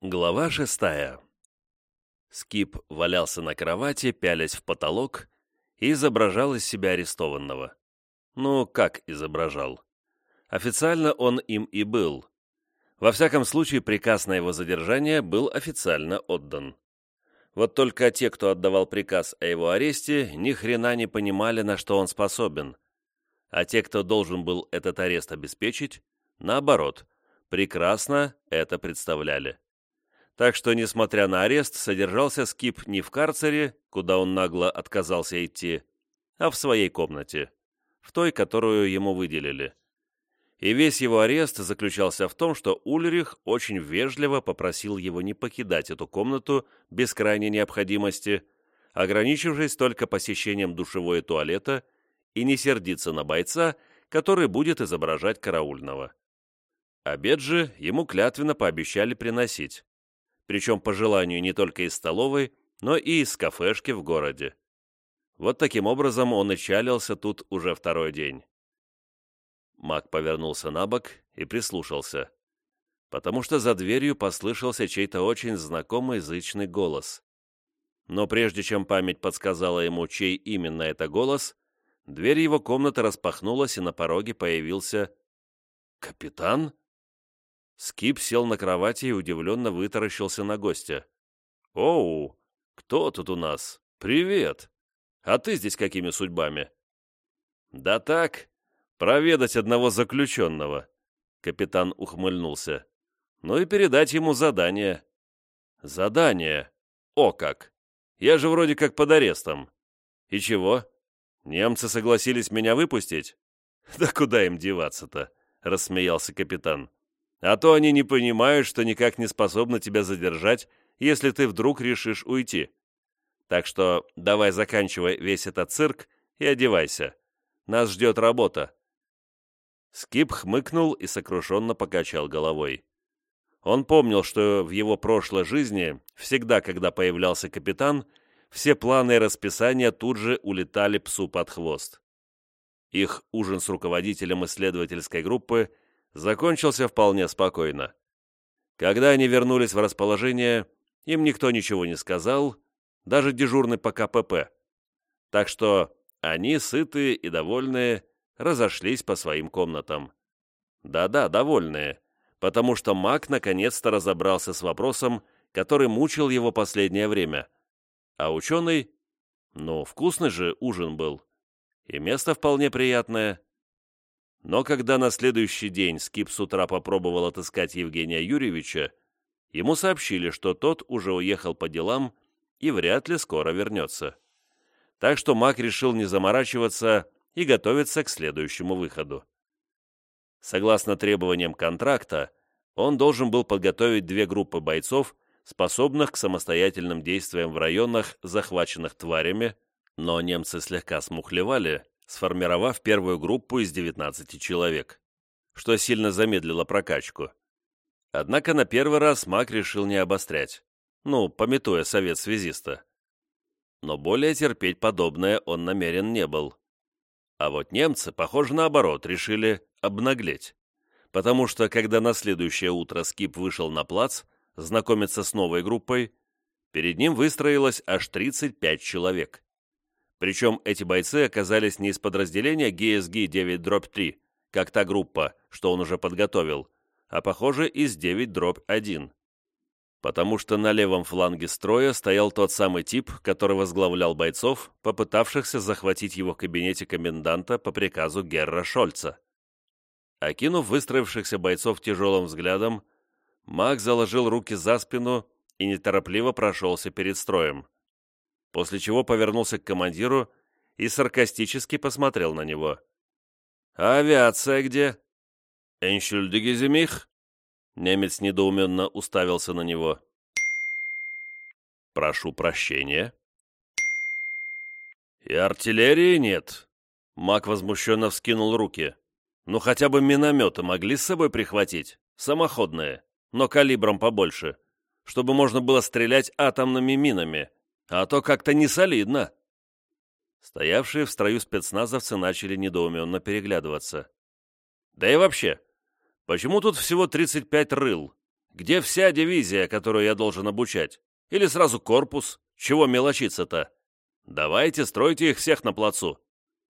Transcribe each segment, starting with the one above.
Глава шестая. Скип валялся на кровати, пялясь в потолок, и изображал из себя арестованного. Ну, как изображал? Официально он им и был. Во всяком случае, приказ на его задержание был официально отдан. Вот только те, кто отдавал приказ о его аресте, ни хрена не понимали, на что он способен. А те, кто должен был этот арест обеспечить, наоборот, прекрасно это представляли. Так что, несмотря на арест, содержался Скип не в карцере, куда он нагло отказался идти, а в своей комнате, в той, которую ему выделили. И весь его арест заключался в том, что Ульрих очень вежливо попросил его не покидать эту комнату без крайней необходимости, ограничившись только посещением душевой и туалета, и не сердиться на бойца, который будет изображать караульного. Обед же ему клятвенно пообещали приносить причем по желанию не только из столовой, но и из кафешки в городе. Вот таким образом он и чалился тут уже второй день. Мак повернулся на бок и прислушался, потому что за дверью послышался чей-то очень знакомый зычный голос. Но прежде чем память подсказала ему, чей именно это голос, дверь его комнаты распахнулась, и на пороге появился... «Капитан?» Скип сел на кровати и удивленно вытаращился на гостя. «Оу, кто тут у нас? Привет! А ты здесь какими судьбами?» «Да так, проведать одного заключенного», — капитан ухмыльнулся. «Ну и передать ему задание». «Задание? О как! Я же вроде как под арестом. И чего? Немцы согласились меня выпустить?» «Да куда им деваться-то?» — рассмеялся капитан. А то они не понимают, что никак не способны тебя задержать, если ты вдруг решишь уйти. Так что давай заканчивай весь этот цирк и одевайся. Нас ждет работа». Скип хмыкнул и сокрушенно покачал головой. Он помнил, что в его прошлой жизни, всегда, когда появлялся капитан, все планы и расписания тут же улетали псу под хвост. Их ужин с руководителем исследовательской группы – закончился вполне спокойно. Когда они вернулись в расположение, им никто ничего не сказал, даже дежурный по КПП. Так что они, сытые и довольные, разошлись по своим комнатам. Да-да, довольные, потому что маг наконец-то разобрался с вопросом, который мучил его последнее время. А ученый? Ну, вкусный же ужин был. И место вполне приятное. Но когда на следующий день Скип с утра попробовал отыскать Евгения Юрьевича, ему сообщили, что тот уже уехал по делам и вряд ли скоро вернется. Так что маг решил не заморачиваться и готовиться к следующему выходу. Согласно требованиям контракта, он должен был подготовить две группы бойцов, способных к самостоятельным действиям в районах, захваченных тварями, но немцы слегка смухлевали сформировав первую группу из 19 человек, что сильно замедлило прокачку. Однако на первый раз маг решил не обострять, ну, пометуя совет связиста. Но более терпеть подобное он намерен не был. А вот немцы, похоже, наоборот, решили обнаглеть. Потому что, когда на следующее утро Скип вышел на плац, знакомиться с новой группой, перед ним выстроилось аж 35 человек. Причем эти бойцы оказались не из подразделения GSG 9-3, как та группа, что он уже подготовил, а, похоже, из 9-1. Потому что на левом фланге строя стоял тот самый тип, который возглавлял бойцов, попытавшихся захватить его в кабинете коменданта по приказу Герра Шольца. Окинув выстроившихся бойцов тяжелым взглядом, маг заложил руки за спину и неторопливо прошелся перед строем после чего повернулся к командиру и саркастически посмотрел на него. «А авиация где?» «Эншюльдигеземих?» Немец недоуменно уставился на него. «Прошу прощения». «И артиллерии нет?» Мак возмущенно вскинул руки. «Ну хотя бы минометы могли с собой прихватить, самоходные, но калибром побольше, чтобы можно было стрелять атомными минами, а то как-то не солидно. Стоявшие в строю спецназовцы начали недоуменно переглядываться. Да и вообще, почему тут всего 35 рыл? Где вся дивизия, которую я должен обучать? Или сразу корпус? Чего мелочиться-то? Давайте стройте их всех на плацу.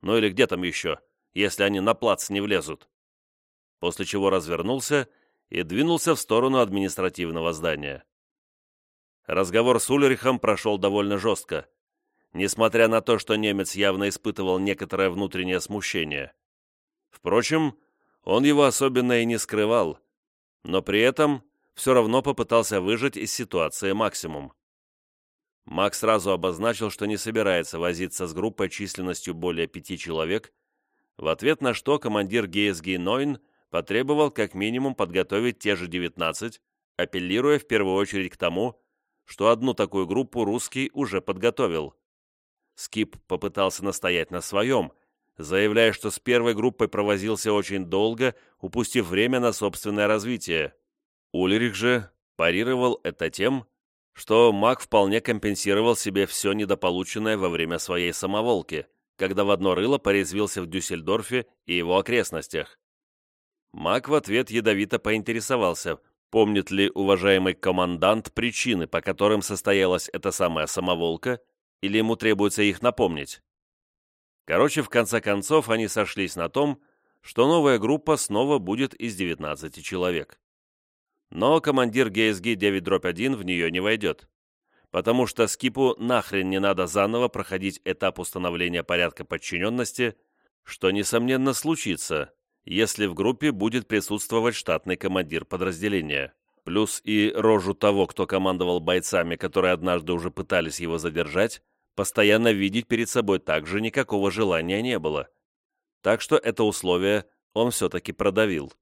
Ну или где там еще, если они на плац не влезут. После чего развернулся и двинулся в сторону административного здания. Разговор с Ульрихом прошел довольно жестко, несмотря на то, что немец явно испытывал некоторое внутреннее смущение. Впрочем, он его особенно и не скрывал, но при этом все равно попытался выжать из ситуации максимум. Мак сразу обозначил, что не собирается возиться с группой численностью более пяти человек, в ответ на что командир ГСГ Нойн потребовал как минимум подготовить те же 19, апеллируя в первую очередь к тому, что одну такую группу русский уже подготовил. Скип попытался настоять на своем, заявляя, что с первой группой провозился очень долго, упустив время на собственное развитие. Ульрих же парировал это тем, что маг вполне компенсировал себе все недополученное во время своей самоволки, когда в одно рыло порезвился в Дюссельдорфе и его окрестностях. Маг в ответ ядовито поинтересовался, помнит ли уважаемый командант причины, по которым состоялась эта самая самоволка, или ему требуется их напомнить. Короче, в конце концов, они сошлись на том, что новая группа снова будет из 19 человек. Но командир ГСГ 9-1 в нее не войдет, потому что Скипу нахрен не надо заново проходить этап установления порядка подчиненности, что, несомненно, случится, если в группе будет присутствовать штатный командир подразделения, плюс и рожу того, кто командовал бойцами, которые однажды уже пытались его задержать, постоянно видеть перед собой также никакого желания не было. Так что это условие он все-таки продавил.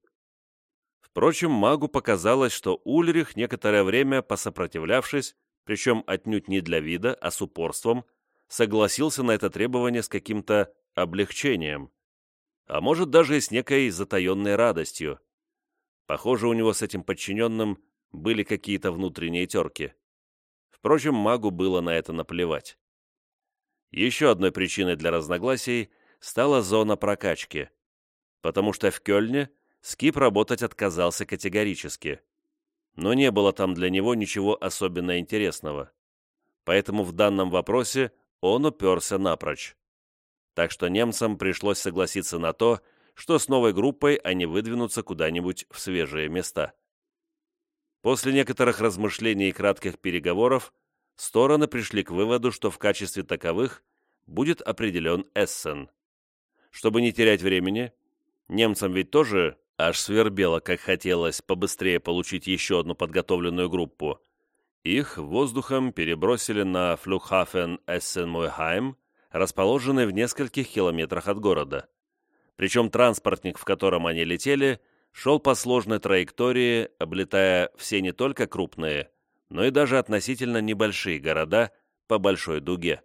Впрочем, магу показалось, что Ульрих, некоторое время посопротивлявшись, причем отнюдь не для вида, а с упорством, согласился на это требование с каким-то облегчением а может даже и с некой затаенной радостью. Похоже, у него с этим подчиненным были какие-то внутренние терки. Впрочем, магу было на это наплевать. Еще одной причиной для разногласий стала зона прокачки, потому что в Кёльне Скип работать отказался категорически, но не было там для него ничего особенно интересного. Поэтому в данном вопросе он уперся напрочь так что немцам пришлось согласиться на то, что с новой группой они выдвинутся куда-нибудь в свежие места. После некоторых размышлений и кратких переговоров стороны пришли к выводу, что в качестве таковых будет определен Эссен. Чтобы не терять времени, немцам ведь тоже аж свербело, как хотелось побыстрее получить еще одну подготовленную группу. Их воздухом перебросили на Флюхафен Эссен-Мойхайм, расположенный в нескольких километрах от города. Причем транспортник, в котором они летели, шел по сложной траектории, облетая все не только крупные, но и даже относительно небольшие города по большой дуге.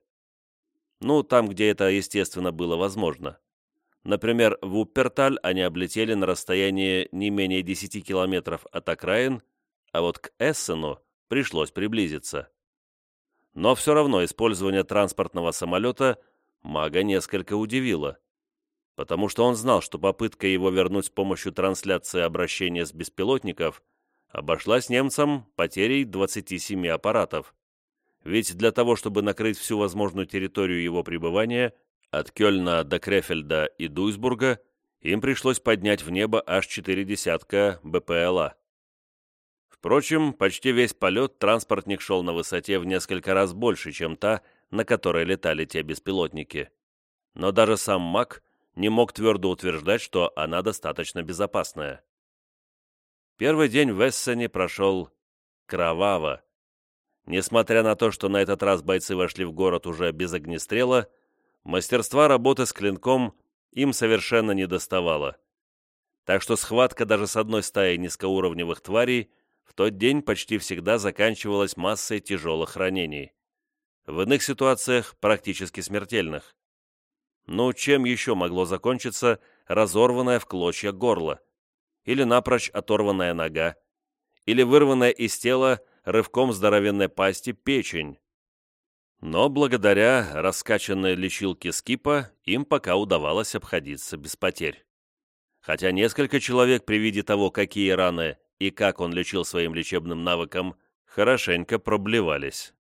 Ну, там, где это, естественно, было возможно. Например, в Упперталь они облетели на расстоянии не менее 10 километров от окраин, а вот к Эссену пришлось приблизиться. Но все равно использование транспортного самолета мага несколько удивило, потому что он знал, что попытка его вернуть с помощью трансляции обращения с беспилотников обошлась немцам потерей 27 аппаратов. Ведь для того, чтобы накрыть всю возможную территорию его пребывания, от Кёльна до Крефельда и Дуйсбурга, им пришлось поднять в небо аж четыре десятка БПЛА. Впрочем, почти весь полет транспортник шел на высоте в несколько раз больше, чем та, на которой летали те беспилотники. Но даже сам МАК не мог твердо утверждать, что она достаточно безопасная. Первый день в Эссене прошел кроваво. Несмотря на то, что на этот раз бойцы вошли в город уже без огнестрела, мастерства работы с клинком им совершенно не доставало. Так что схватка даже с одной стаей низкоуровневых тварей – в тот день почти всегда заканчивалась массой тяжелых ранений. В иных ситуациях практически смертельных. Ну, чем еще могло закончиться разорванное в клочья горло? Или напрочь оторванная нога? Или вырванная из тела рывком здоровенной пасти печень? Но благодаря раскачанной лечилке скипа им пока удавалось обходиться без потерь. Хотя несколько человек при виде того, какие раны и как он лечил своим лечебным навыком, хорошенько проблевались.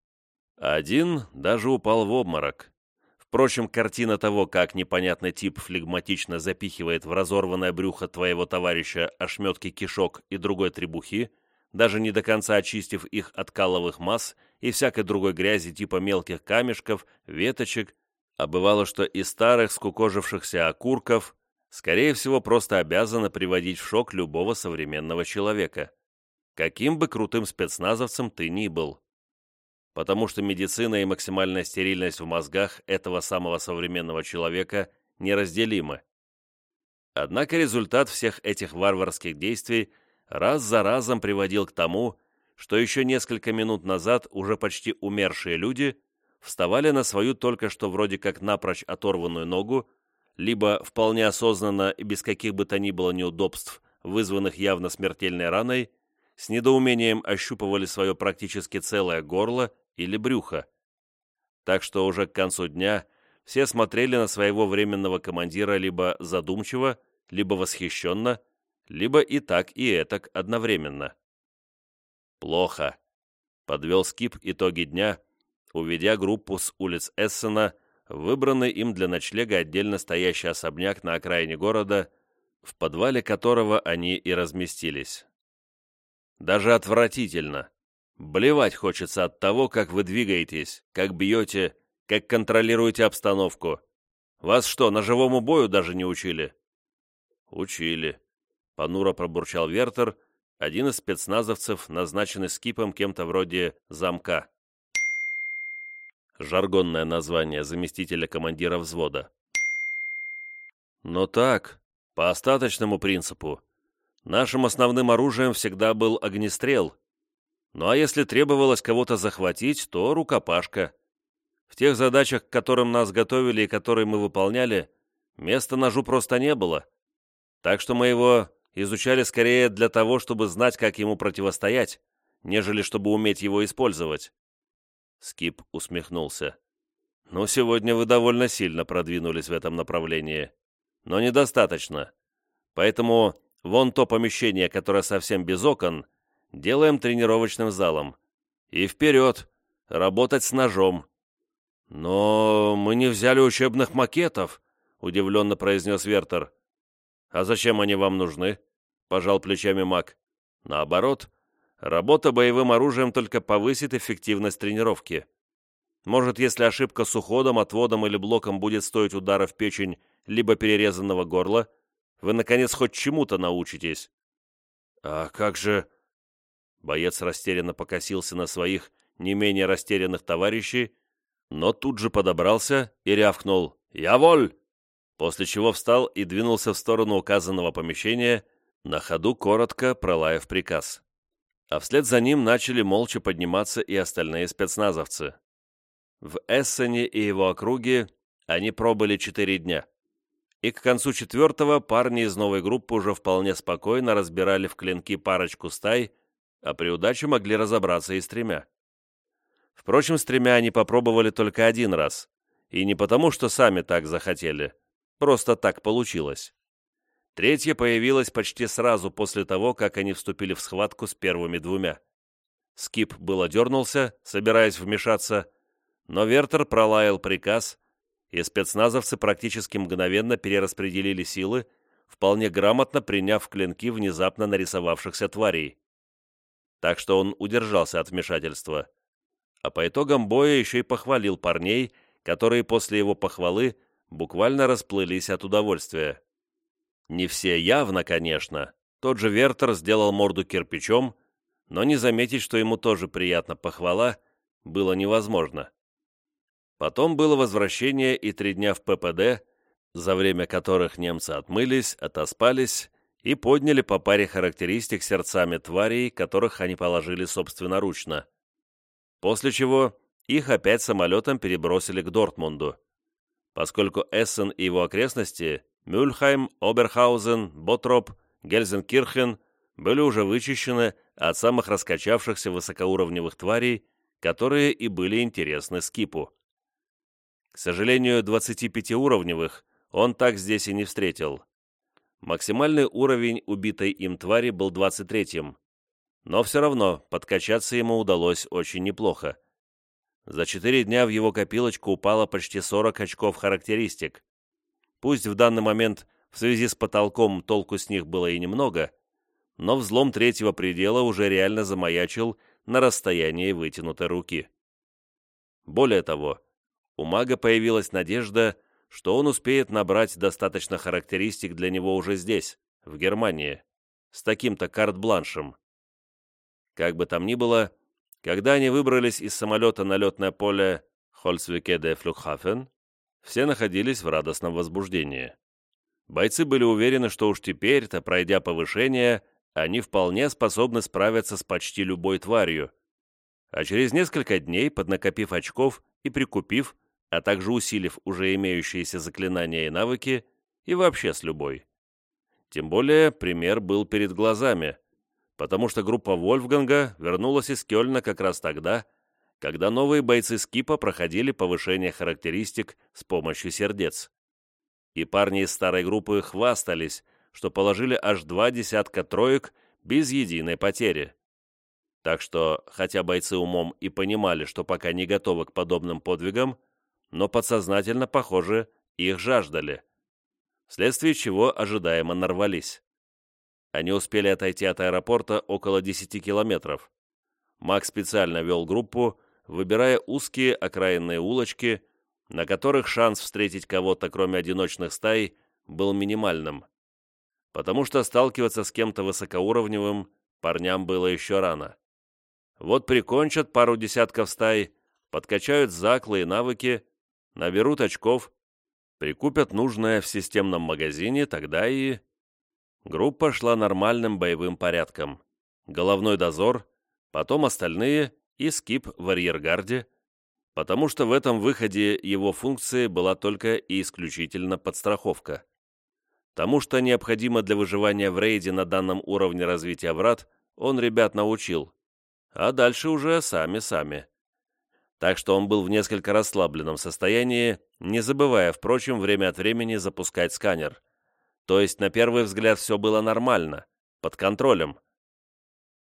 Один даже упал в обморок. Впрочем, картина того, как непонятный тип флегматично запихивает в разорванное брюхо твоего товарища ошметки кишок и другой требухи, даже не до конца очистив их от каловых масс и всякой другой грязи типа мелких камешков, веточек, а бывало, что и старых скукожившихся окурков, скорее всего, просто обязаны приводить в шок любого современного человека, каким бы крутым спецназовцем ты ни был. Потому что медицина и максимальная стерильность в мозгах этого самого современного человека неразделимы. Однако результат всех этих варварских действий раз за разом приводил к тому, что еще несколько минут назад уже почти умершие люди вставали на свою только что вроде как напрочь оторванную ногу, либо вполне осознанно и без каких бы то ни было неудобств, вызванных явно смертельной раной, с недоумением ощупывали свое практически целое горло или брюхо. Так что уже к концу дня все смотрели на своего временного командира либо задумчиво, либо восхищенно, либо и так, и этак одновременно. «Плохо», — подвел Скип итоги дня, уведя группу с улиц Эссена выбранный им для ночлега отдельно стоящий особняк на окраине города, в подвале которого они и разместились. Даже отвратительно. Блевать хочется от того, как вы двигаетесь, как бьете, как контролируете обстановку. Вас что, на живому бою даже не учили? Учили, понуро пробурчал Вертер, один из спецназовцев, назначенный скипом кем-то вроде замка. Жаргонное название заместителя командира взвода. Но так, по остаточному принципу. Нашим основным оружием всегда был огнестрел. Ну а если требовалось кого-то захватить, то рукопашка. В тех задачах, к которым нас готовили и которые мы выполняли, места ножу просто не было. Так что мы его изучали скорее для того, чтобы знать, как ему противостоять, нежели чтобы уметь его использовать. Скип усмехнулся. «Ну, сегодня вы довольно сильно продвинулись в этом направлении. Но недостаточно. Поэтому вон то помещение, которое совсем без окон, делаем тренировочным залом. И вперед! Работать с ножом!» «Но мы не взяли учебных макетов», — удивленно произнес Вертер. «А зачем они вам нужны?» — пожал плечами маг. «Наоборот, работа боевым оружием только повысит эффективность тренировки. Может, если ошибка с уходом, отводом или блоком будет стоить удара в печень либо перерезанного горла, вы, наконец, хоть чему-то научитесь». «А как же...» Боец растерянно покосился на своих не менее растерянных товарищей, но тут же подобрался и рявкнул «Я воль!» после чего встал и двинулся в сторону указанного помещения, на ходу коротко пролаяв приказ. А вслед за ним начали молча подниматься и остальные спецназовцы. В Эссене и его округе они пробыли четыре дня. И к концу четвертого парни из новой группы уже вполне спокойно разбирали в клинки парочку стай, а при удаче могли разобраться и с тремя. Впрочем, с тремя они попробовали только один раз, и не потому, что сами так захотели, Просто так получилось. Третья появилась почти сразу после того, как они вступили в схватку с первыми двумя. Скип было дернулся, собираясь вмешаться, но Вертер пролаял приказ, и спецназовцы практически мгновенно перераспределили силы, вполне грамотно приняв клинки внезапно нарисовавшихся тварей. Так что он удержался от вмешательства. А по итогам боя еще и похвалил парней, которые после его похвалы буквально расплылись от удовольствия. Не все явно, конечно. Тот же Вертер сделал морду кирпичом, но не заметить, что ему тоже приятно похвала, было невозможно. Потом было возвращение и три дня в ППД, за время которых немцы отмылись, отоспались и подняли по паре характеристик сердцами тварей, которых они положили собственноручно. После чего их опять самолетом перебросили к Дортмунду поскольку Эссен и его окрестности, Мюльхайм, Оберхаузен, Ботроп, Гельзенкирхен были уже вычищены от самых раскачавшихся высокоуровневых тварей, которые и были интересны Скипу. К сожалению, 25-уровневых он так здесь и не встретил. Максимальный уровень убитой им твари был 23-м, Но все равно подкачаться ему удалось очень неплохо. За четыре дня в его копилочку упало почти 40 очков характеристик. Пусть в данный момент в связи с потолком толку с них было и немного, но взлом третьего предела уже реально замаячил на расстоянии вытянутой руки. Более того, у мага появилась надежда, что он успеет набрать достаточно характеристик для него уже здесь, в Германии, с таким-то карт-бланшем. Как бы там ни было, когда они выбрались из самолета на летное поле Хольцвике де Флюхафен, все находились в радостном возбуждении. Бойцы были уверены, что уж теперь-то, пройдя повышение, они вполне способны справиться с почти любой тварью. А через несколько дней, поднакопив очков и прикупив, а также усилив уже имеющиеся заклинания и навыки, и вообще с любой. Тем более пример был перед глазами – потому что группа Вольфганга вернулась из Кёльна как раз тогда, когда новые бойцы Скипа проходили повышение характеристик с помощью сердец. И парни из старой группы хвастались, что положили аж два десятка троек без единой потери. Так что, хотя бойцы умом и понимали, что пока не готовы к подобным подвигам, но подсознательно, похоже, их жаждали, вследствие чего ожидаемо нарвались. Они успели отойти от аэропорта около 10 километров. Макс специально вел группу, выбирая узкие окраинные улочки, на которых шанс встретить кого-то, кроме одиночных стай, был минимальным. Потому что сталкиваться с кем-то высокоуровневым парням было еще рано. Вот прикончат пару десятков стай, подкачают заклы и навыки, наберут очков, прикупят нужное в системном магазине, тогда и... Группа шла нормальным боевым порядком. Головной дозор, потом остальные и скип в арьергарде, потому что в этом выходе его функции была только и исключительно подстраховка. Тому, что необходимо для выживания в рейде на данном уровне развития врат, он ребят научил, а дальше уже сами-сами. Так что он был в несколько расслабленном состоянии, не забывая, впрочем, время от времени запускать сканер – то есть, на первый взгляд, все было нормально, под контролем.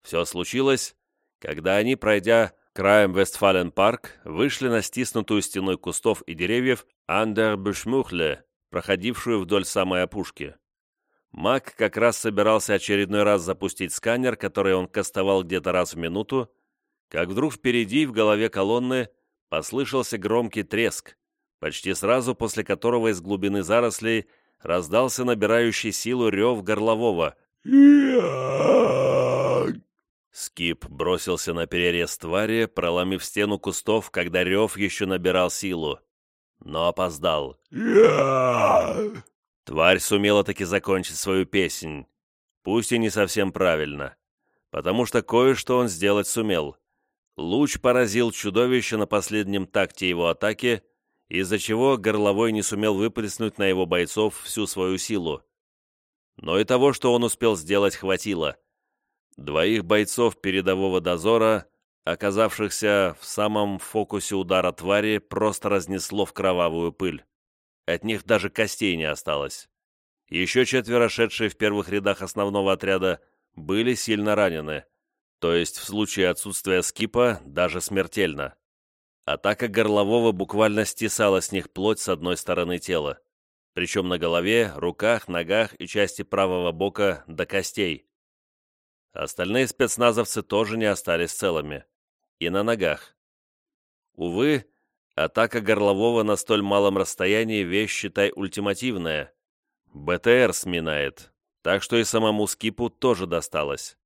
Все случилось, когда они, пройдя краем Вестфален-парк, вышли на стиснутую стеной кустов и деревьев Андербюшмухле, проходившую вдоль самой опушки. Мак как раз собирался очередной раз запустить сканер, который он кастовал где-то раз в минуту, как вдруг впереди в голове колонны послышался громкий треск, почти сразу после которого из глубины зарослей раздался набирающий силу рев горлового. Скип бросился на перерез твари, проломив стену кустов, когда рев еще набирал силу. Но опоздал. Тварь сумела таки закончить свою песнь. Пусть и не совсем правильно. Потому что кое-что он сделать сумел. Луч поразил чудовище на последнем такте его атаки — из-за чего горловой не сумел выплеснуть на его бойцов всю свою силу. Но и того, что он успел сделать, хватило. Двоих бойцов передового дозора, оказавшихся в самом фокусе удара твари, просто разнесло в кровавую пыль. От них даже костей не осталось. Еще четверо, шедшие в первых рядах основного отряда, были сильно ранены, то есть в случае отсутствия скипа даже смертельно. Атака горлового буквально стесала с них плоть с одной стороны тела, причем на голове, руках, ногах и части правого бока до костей. Остальные спецназовцы тоже не остались целыми. И на ногах. Увы, атака горлового на столь малом расстоянии вещь, считай, ультимативная. БТР сминает, так что и самому скипу тоже досталось.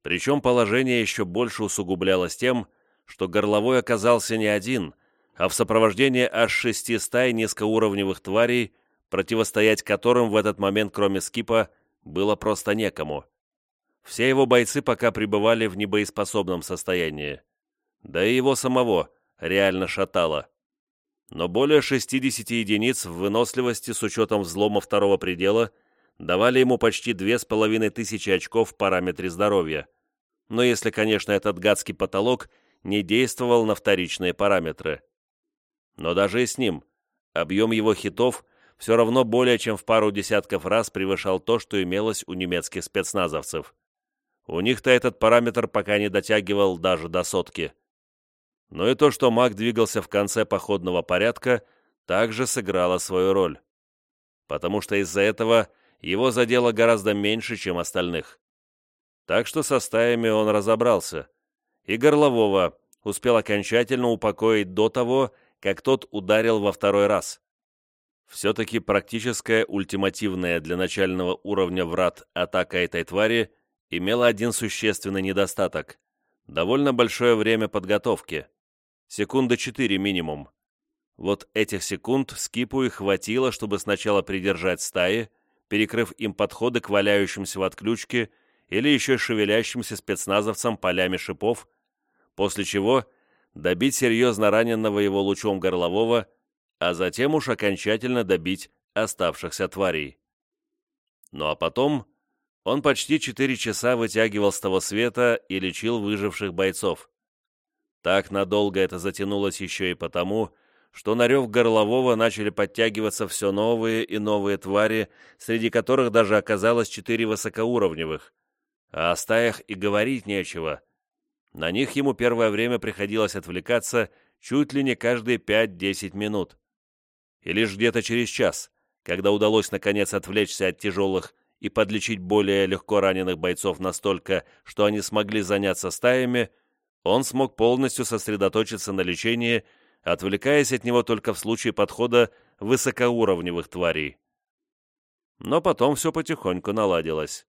Причем положение еще больше усугублялось тем, что горловой оказался не один, а в сопровождении аж шести стай низкоуровневых тварей, противостоять которым в этот момент, кроме Скипа, было просто некому. Все его бойцы пока пребывали в небоеспособном состоянии. Да и его самого реально шатало. Но более 60 единиц в выносливости с учетом взлома второго предела давали ему почти 2500 очков в параметре здоровья. Но если, конечно, этот гадский потолок не действовал на вторичные параметры. Но даже и с ним объем его хитов все равно более чем в пару десятков раз превышал то, что имелось у немецких спецназовцев. У них-то этот параметр пока не дотягивал даже до сотки. Но и то, что маг двигался в конце походного порядка, также сыграло свою роль. Потому что из-за этого его задело гораздо меньше, чем остальных. Так что со стаями он разобрался. И Горлового успел окончательно упокоить до того, как тот ударил во второй раз. Все-таки практическая ультимативная для начального уровня врат атака этой твари имела один существенный недостаток – довольно большое время подготовки. Секунды четыре минимум. Вот этих секунд Скипу и хватило, чтобы сначала придержать стаи, перекрыв им подходы к валяющимся в отключке или еще шевелящимся спецназовцам полями шипов, после чего добить серьезно раненного его лучом горлового, а затем уж окончательно добить оставшихся тварей. Ну а потом он почти четыре часа вытягивал с того света и лечил выживших бойцов. Так надолго это затянулось еще и потому, что на рев горлового начали подтягиваться все новые и новые твари, среди которых даже оказалось четыре высокоуровневых. А о стаях и говорить нечего. На них ему первое время приходилось отвлекаться чуть ли не каждые 5-10 минут. И лишь где-то через час, когда удалось наконец отвлечься от тяжелых и подлечить более легко раненых бойцов настолько, что они смогли заняться стаями, он смог полностью сосредоточиться на лечении, отвлекаясь от него только в случае подхода высокоуровневых тварей. Но потом все потихоньку наладилось.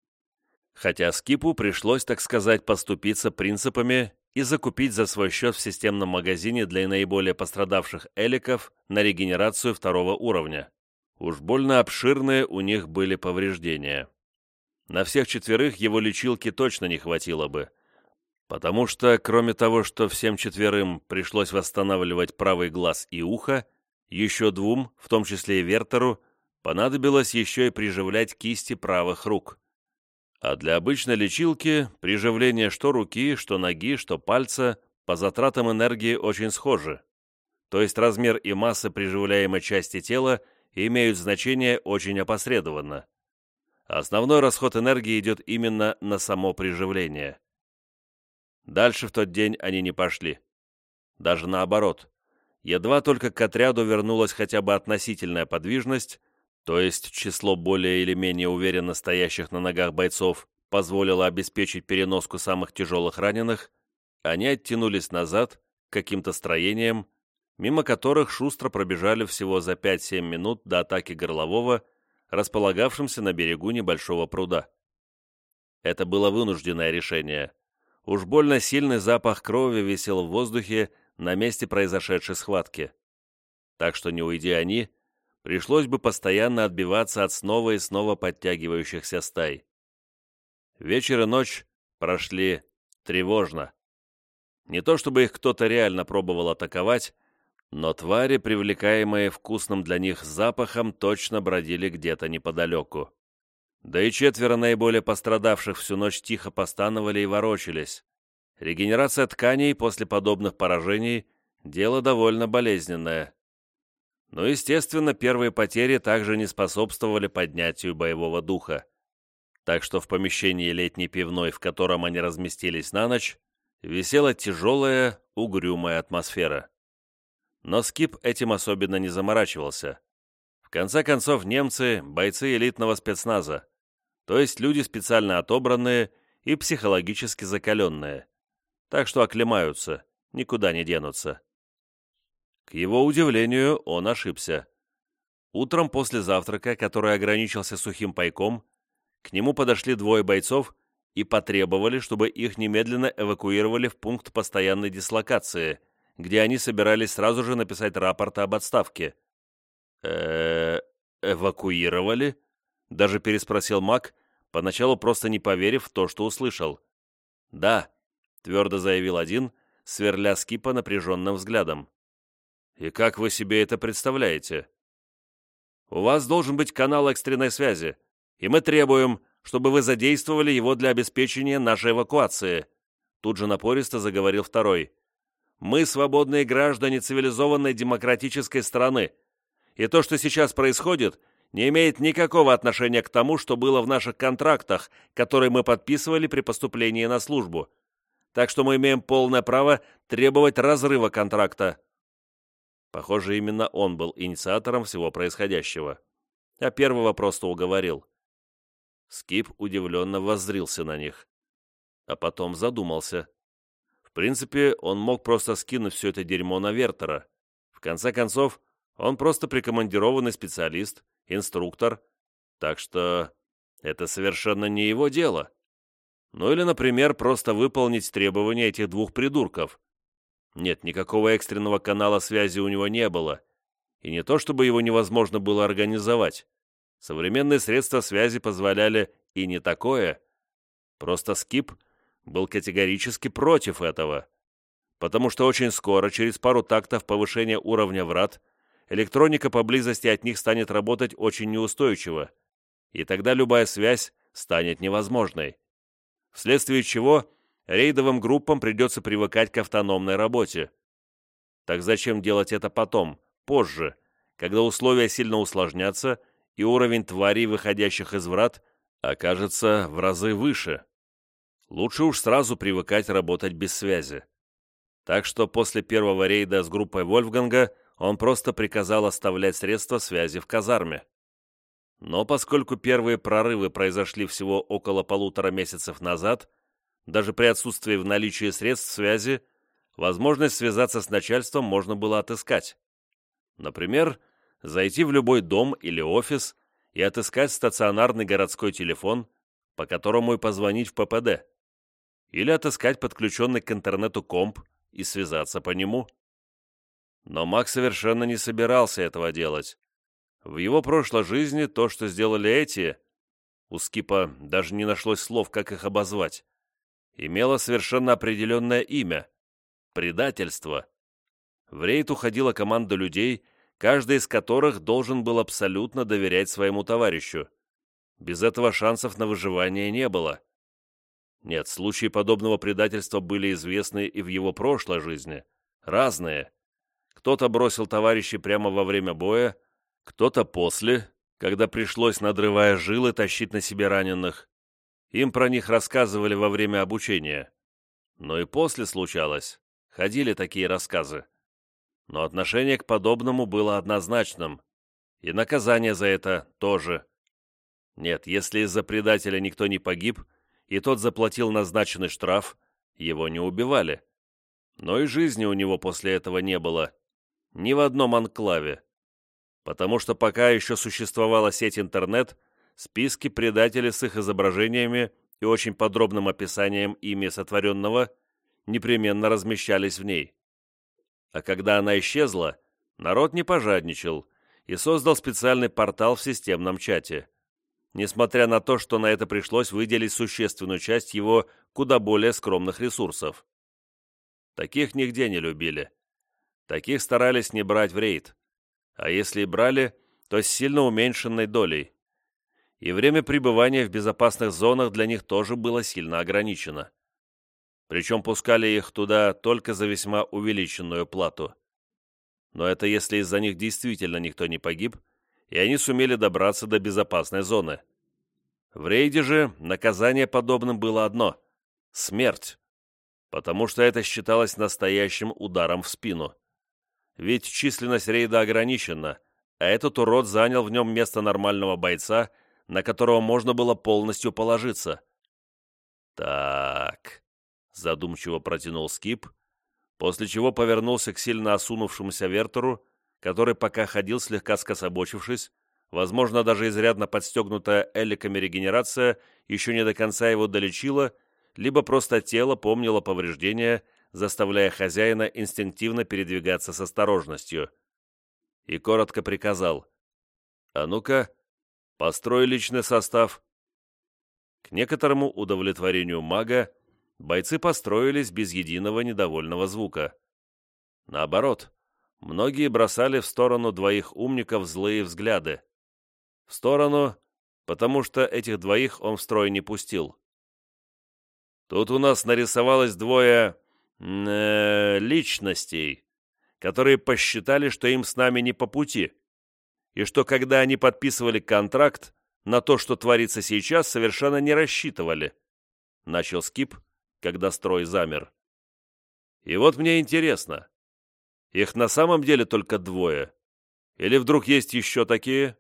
Хотя Скипу пришлось, так сказать, поступиться принципами и закупить за свой счет в системном магазине для наиболее пострадавших эликов на регенерацию второго уровня. Уж больно обширные у них были повреждения. На всех четверых его лечилки точно не хватило бы, потому что, кроме того, что всем четверым пришлось восстанавливать правый глаз и ухо, еще двум, в том числе и Вертеру, понадобилось еще и приживлять кисти правых рук. А для обычной лечилки приживление что руки, что ноги, что пальца по затратам энергии очень схожи. То есть размер и масса приживляемой части тела – имеют значение очень опосредованно. Основной расход энергии идет именно на само приживление. Дальше в тот день они не пошли. Даже наоборот. Едва только к отряду вернулась хотя бы относительная подвижность, то есть число более или менее уверенно стоящих на ногах бойцов позволило обеспечить переноску самых тяжелых раненых, они оттянулись назад к каким-то строениям, мимо которых шустро пробежали всего за 5-7 минут до атаки горлового, располагавшимся на берегу небольшого пруда. Это было вынужденное решение. Уж больно сильный запах крови висел в воздухе на месте произошедшей схватки. Так что не уйди они, пришлось бы постоянно отбиваться от снова и снова подтягивающихся стай. Вечер и ночь прошли тревожно. Не то чтобы их кто-то реально пробовал атаковать, но твари, привлекаемые вкусным для них запахом, точно бродили где-то неподалеку. Да и четверо наиболее пострадавших всю ночь тихо постановали и ворочались. Регенерация тканей после подобных поражений – дело довольно болезненное. Но, естественно, первые потери также не способствовали поднятию боевого духа. Так что в помещении летней пивной, в котором они разместились на ночь, висела тяжелая, угрюмая атмосфера. Но Скип этим особенно не заморачивался. В конце концов, немцы – бойцы элитного спецназа, то есть люди специально отобранные и психологически закаленные. Так что оклемаются, никуда не денутся. К его удивлению, он ошибся. Утром после завтрака, который ограничился сухим пайком, к нему подошли двое бойцов и потребовали, чтобы их немедленно эвакуировали в пункт постоянной дислокации, где они собирались сразу же написать рапорт об отставке. э эвакуировали?» — даже переспросил Мак, поначалу просто не поверив в то, что услышал. «Да», — твердо заявил один, сверля Скипа напряженным взглядом. «И как вы себе это представляете?» «У вас должен быть канал экстренной связи, и мы требуем, чтобы вы задействовали его для обеспечения нашей эвакуации», тут же напористо заговорил второй. Мы свободные граждане цивилизованной демократической страны. И то, что сейчас происходит, не имеет никакого отношения к тому, что было в наших контрактах, которые мы подписывали при поступлении на службу. Так что мы имеем полное право требовать разрыва контракта». Похоже, именно он был инициатором всего происходящего. А первого просто уговорил. Скип удивленно воззрился на них. А потом задумался. Принципе, он мог просто скинуть все это дерьмо на Вертера. В конце концов, он просто прикомандированный специалист, инструктор, так что это совершенно не его дело. Ну или, например, просто выполнить требования этих двух придурков. Нет, никакого экстренного канала связи у него не было. И не то, чтобы его невозможно было организовать. Современные средства связи позволяли и не такое. Просто Скип был категорически против этого. Потому что очень скоро, через пару тактов повышения уровня врат, электроника поблизости от них станет работать очень неустойчиво, и тогда любая связь станет невозможной. Вследствие чего рейдовым группам придется привыкать к автономной работе. Так зачем делать это потом, позже, когда условия сильно усложнятся и уровень тварей, выходящих из врат, окажется в разы выше? Лучше уж сразу привыкать работать без связи. Так что после первого рейда с группой Вольфганга он просто приказал оставлять средства связи в казарме. Но поскольку первые прорывы произошли всего около полутора месяцев назад, даже при отсутствии в наличии средств связи, возможность связаться с начальством можно было отыскать. Например, зайти в любой дом или офис и отыскать стационарный городской телефон, по которому и позвонить в ППД. Или отыскать подключенный к интернету комп и связаться по нему. Но Мак совершенно не собирался этого делать. В его прошлой жизни то, что сделали эти, у Скипа даже не нашлось слов, как их обозвать, имело совершенно определенное имя – предательство. В рейд уходила команда людей, каждый из которых должен был абсолютно доверять своему товарищу. Без этого шансов на выживание не было. Нет, случаи подобного предательства были известны и в его прошлой жизни. Разные. Кто-то бросил товарищей прямо во время боя, кто-то после, когда пришлось, надрывая жилы, тащить на себе раненых. Им про них рассказывали во время обучения. Но и после случалось. Ходили такие рассказы. Но отношение к подобному было однозначным. И наказание за это тоже. Нет, если из-за предателя никто не погиб, и тот заплатил назначенный штраф, его не убивали. Но и жизни у него после этого не было. Ни в одном анклаве. Потому что пока еще существовала сеть интернет – Списки предателей с их изображениями и очень подробным описанием ими сотворенного непременно размещались в ней. А когда она исчезла, народ не пожадничал и создал специальный портал в системном чате. Несмотря на то, что на это пришлось выделить существенную часть его куда более скромных ресурсов. Таких нигде не любили. Таких старались не брать в рейд. А если и брали, то с сильно уменьшенной долей и время пребывания в безопасных зонах для них тоже было сильно ограничено. Причем пускали их туда только за весьма увеличенную плату. Но это если из-за них действительно никто не погиб, и они сумели добраться до безопасной зоны. В рейде же наказание подобным было одно – смерть, потому что это считалось настоящим ударом в спину. Ведь численность рейда ограничена, а этот урод занял в нем место нормального бойца – на которого можно было полностью положиться. «Так», — задумчиво протянул Скип, после чего повернулся к сильно осунувшемуся Вертеру, который пока ходил слегка скособочившись, возможно, даже изрядно подстегнутая эликами регенерация еще не до конца его долечила, либо просто тело помнило повреждения, заставляя хозяина инстинктивно передвигаться с осторожностью. И коротко приказал. «А ну-ка, Построй личный состав». К некоторому удовлетворению мага бойцы построились без единого недовольного звука. Наоборот, многие бросали в сторону двоих умников злые взгляды. В сторону, потому что этих двоих он в строй не пустил. Тут у нас нарисовалось двое э, личностей, которые посчитали, что им с нами не по пути, и что когда они подписывали контракт, на то, что творится сейчас, совершенно не рассчитывали. Начал Скип, когда строй замер. И вот мне интересно, их на самом деле только двое? Или вдруг есть еще такие?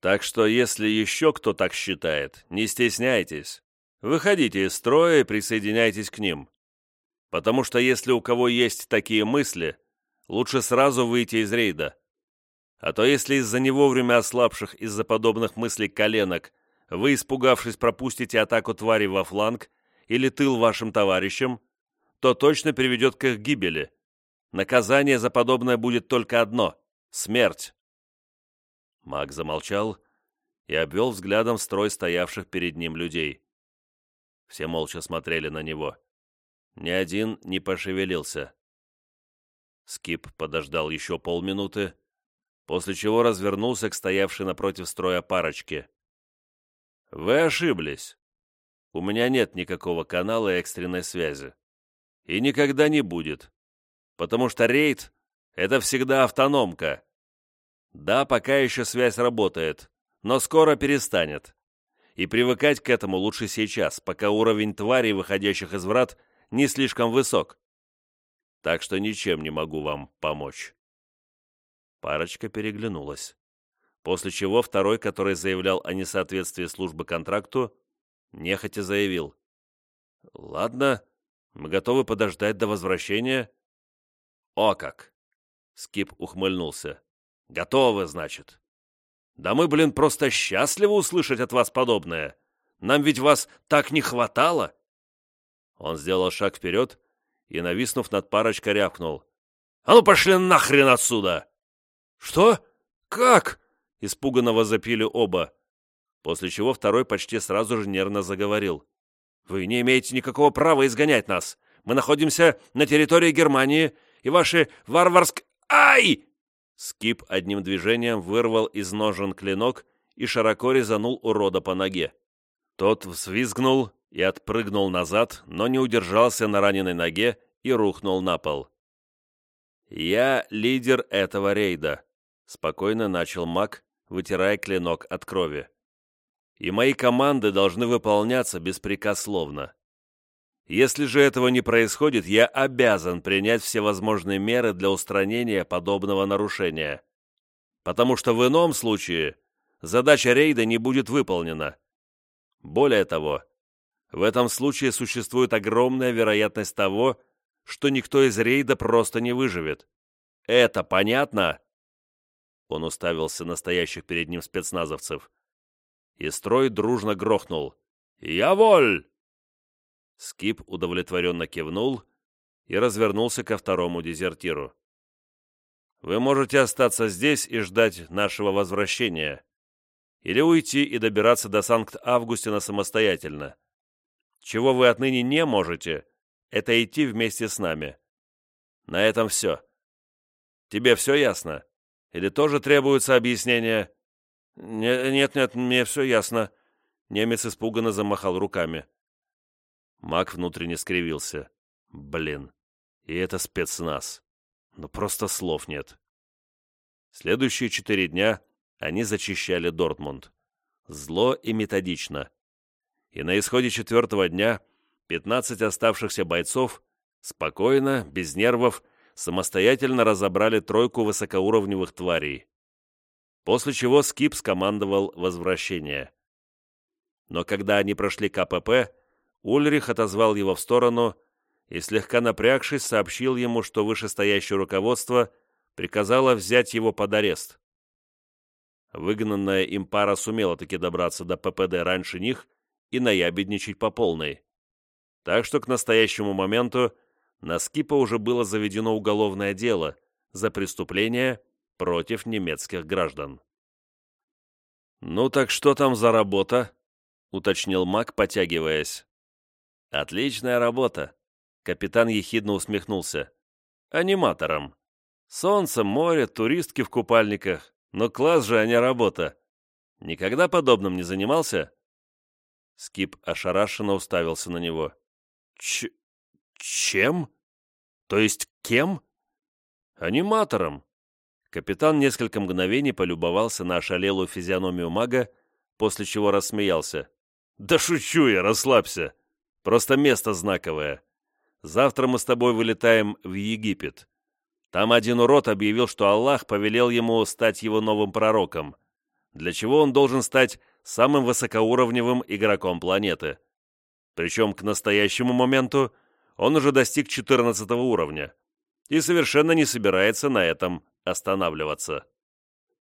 Так что, если еще кто так считает, не стесняйтесь. Выходите из строя и присоединяйтесь к ним. Потому что если у кого есть такие мысли, лучше сразу выйти из рейда. А то если из-за не вовремя ослабших из-за подобных мыслей коленок вы, испугавшись, пропустите атаку твари во фланг или тыл вашим товарищам, то точно приведет к их гибели. Наказание за подобное будет только одно — смерть. Маг замолчал и обвел взглядом строй стоявших перед ним людей. Все молча смотрели на него. Ни один не пошевелился. Скип подождал еще полминуты, после чего развернулся к стоявшей напротив строя парочке. «Вы ошиблись. У меня нет никакого канала экстренной связи. И никогда не будет. Потому что рейд — это всегда автономка. Да, пока еще связь работает, но скоро перестанет. И привыкать к этому лучше сейчас, пока уровень тварей, выходящих из врат, не слишком высок. Так что ничем не могу вам помочь. Парочка переглянулась. После чего второй, который заявлял о несоответствии службы контракту, нехотя заявил. «Ладно, мы готовы подождать до возвращения». «О как!» Скип ухмыльнулся. «Готовы, значит?» «Да мы, блин, просто счастливы услышать от вас подобное. Нам ведь вас так не хватало!» Он сделал шаг вперед и, нависнув над парочкой, рявкнул. «А ну пошли нахрен отсюда!» «Что? Как?» — испуганно возопили оба. После чего второй почти сразу же нервно заговорил. «Вы не имеете никакого права изгонять нас. Мы находимся на территории Германии, и ваши варварск... Ай!» Скип одним движением вырвал из ножен клинок и широко резанул урода по ноге. Тот взвизгнул и отпрыгнул назад, но не удержался на раненой ноге и рухнул на пол. «Я лидер этого рейда», — спокойно начал маг, вытирая клинок от крови. «И мои команды должны выполняться беспрекословно. Если же этого не происходит, я обязан принять всевозможные меры для устранения подобного нарушения. Потому что в ином случае задача рейда не будет выполнена. Более того, в этом случае существует огромная вероятность того, что никто из рейда просто не выживет. Это понятно?» Он уставился на стоящих перед ним спецназовцев. И строй дружно грохнул. «Я воль!» Скип удовлетворенно кивнул и развернулся ко второму дезертиру. «Вы можете остаться здесь и ждать нашего возвращения, или уйти и добираться до Санкт-Августина самостоятельно. Чего вы отныне не можете, это идти вместе с нами. На этом все. Тебе все ясно?» Или тоже требуются объяснения?» «Нет-нет, мне все ясно». Немец испуганно замахал руками. Мак внутренне скривился. «Блин, и это спецназ. Ну просто слов нет». Следующие четыре дня они зачищали Дортмунд. Зло и методично. И на исходе четвертого дня 15 оставшихся бойцов спокойно, без нервов, самостоятельно разобрали тройку высокоуровневых тварей. После чего Скип скомандовал возвращение. Но когда они прошли КПП, Ульрих отозвал его в сторону и, слегка напрягшись, сообщил ему, что вышестоящее руководство приказало взять его под арест. Выгнанная им пара сумела таки добраться до ППД раньше них и наябедничать по полной. Так что к настоящему моменту на Скипа уже было заведено уголовное дело за преступление против немецких граждан. «Ну так что там за работа?» — уточнил Мак, потягиваясь. «Отличная работа!» — капитан ехидно усмехнулся. «Аниматором. Солнце, море, туристки в купальниках. Но класс же, а не работа. Никогда подобным не занимался?» Скип ошарашенно уставился на него. «Ч... чем? То есть кем?» «Аниматором». Капитан несколько мгновений полюбовался на ошалелую физиономию мага, после чего рассмеялся. «Да шучу я, расслабься. Просто место знаковое. Завтра мы с тобой вылетаем в Египет. Там один урод объявил, что Аллах повелел ему стать его новым пророком, для чего он должен стать самым высокоуровневым игроком планеты. Причем к настоящему моменту он уже достиг 14 уровня и совершенно не собирается на этом останавливаться.